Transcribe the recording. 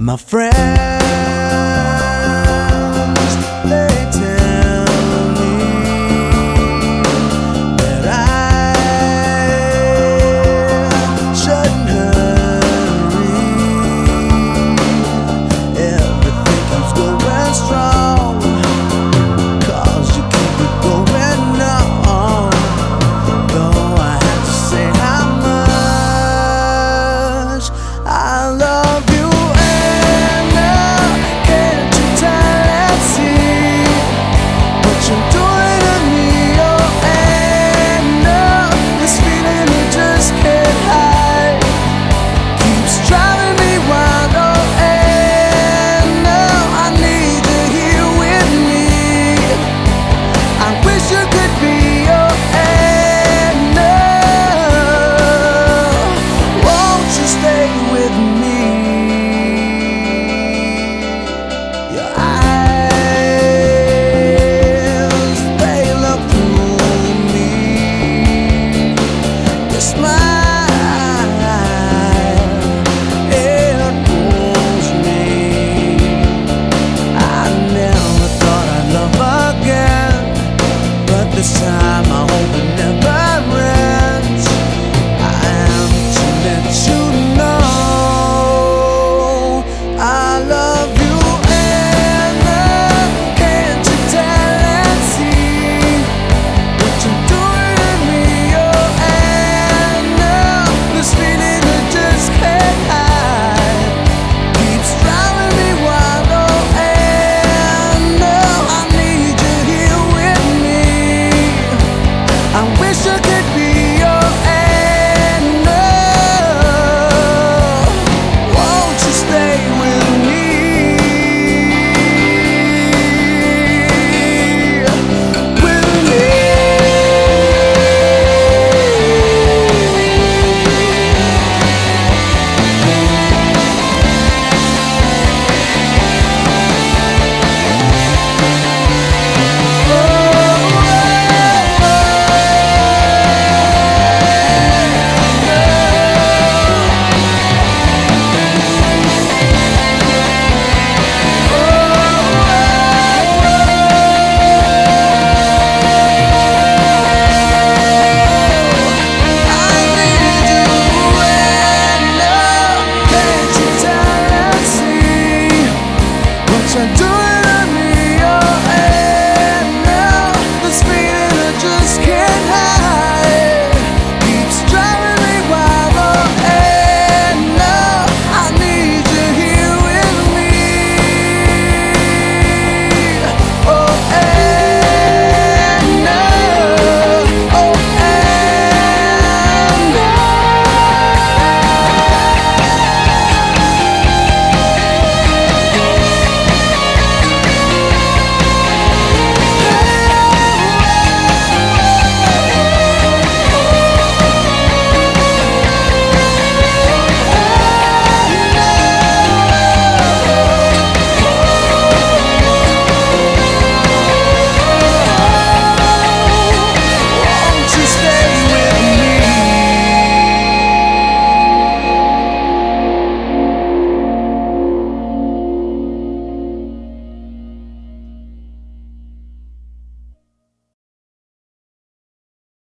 my friend.